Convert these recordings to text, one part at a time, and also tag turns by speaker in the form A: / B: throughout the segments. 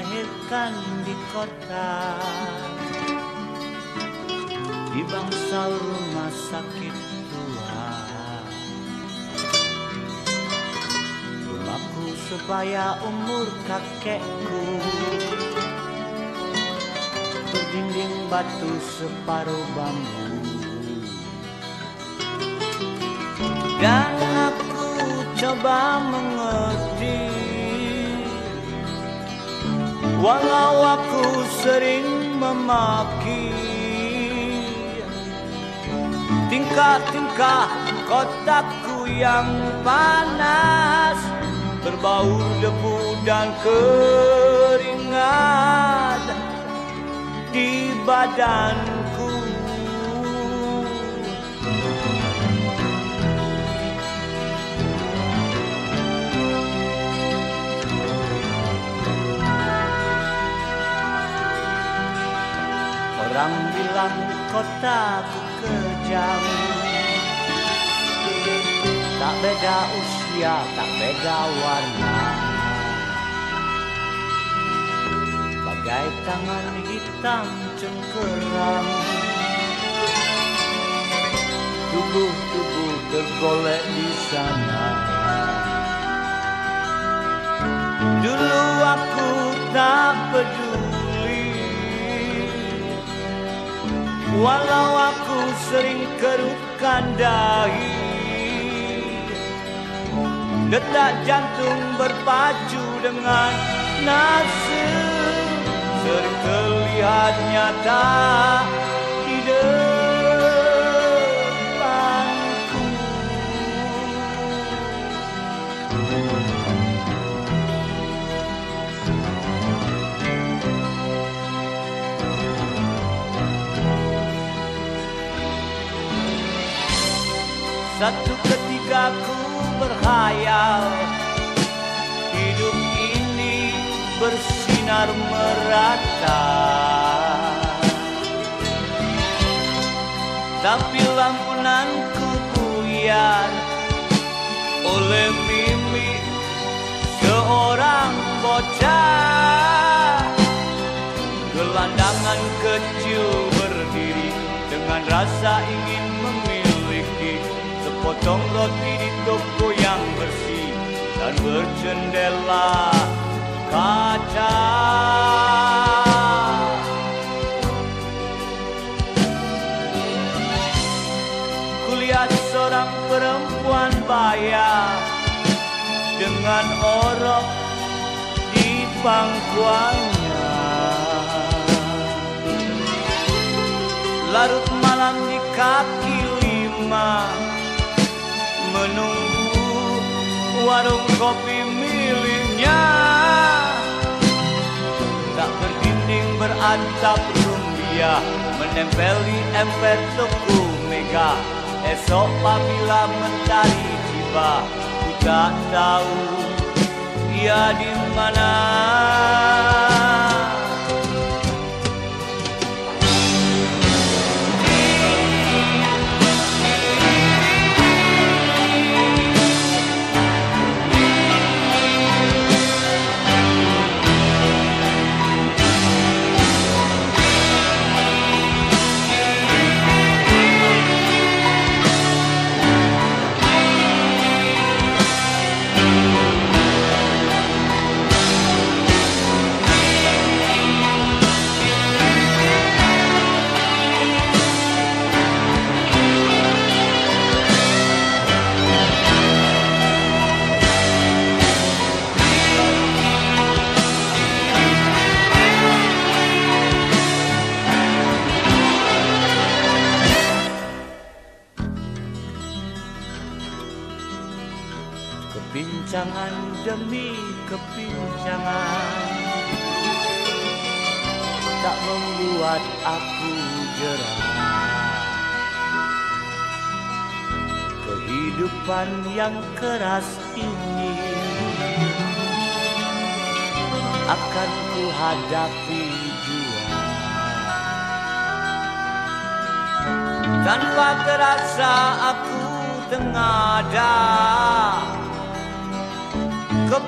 A: dilahirkan di kota. Di bangsa rumah sakit tua. Rumahku supaya umur kakekku. Berdinding batu separuh bambu. Dan aku coba mengerti Walau aku sering memaki. Tingkah-tingkah kotakku yang panas Berbau debu dan keringat. Di badanku Orang bilang kotaku kejam. Tak beda usia, tak beda warna. Bagai tangan hitam cengkeram. Tubuh-tubuh tergolek di sana. Dulu aku tak peduli Walau aku sering kerukan dahi Detak jantung berpacu dengan nafsu Sering terlihat nyata di depanku Satu ketika ku berhayal Hidup ini bersinar merata. Tapi lampunanku buyar Oleh mimpi seorang bocah. Gelandangan kecil berdiri Dengan rasa ingin Sepotong roti di toko yang bersih Dan berjendela kaca. Kulihat seorang perempuan baya Dengan orok di pangkuannya. Larut malam di kaki lima Menunggu warung kopi miliknya. Tak berdinding berantap rumbia Menempeli emper toko mega. Esok apabila mentari tiba Ku tak tahu ia di mana Kebincangan demi kebincangan Tak membuat aku jerah. Kehidupan yang keras ini Akan ku hadapi jua Tanpa terasa aku tengada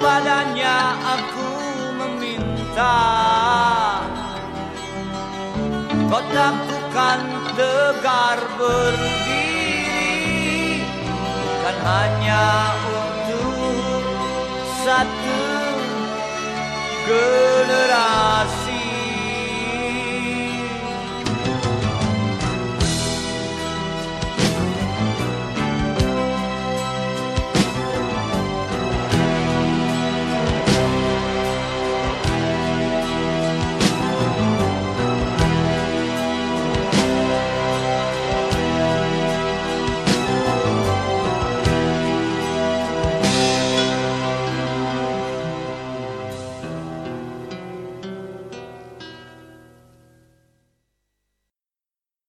A: Kepadanya aku meminta. Kota Kotaku kan tegar berdiri Bukan hanya untuk satu ke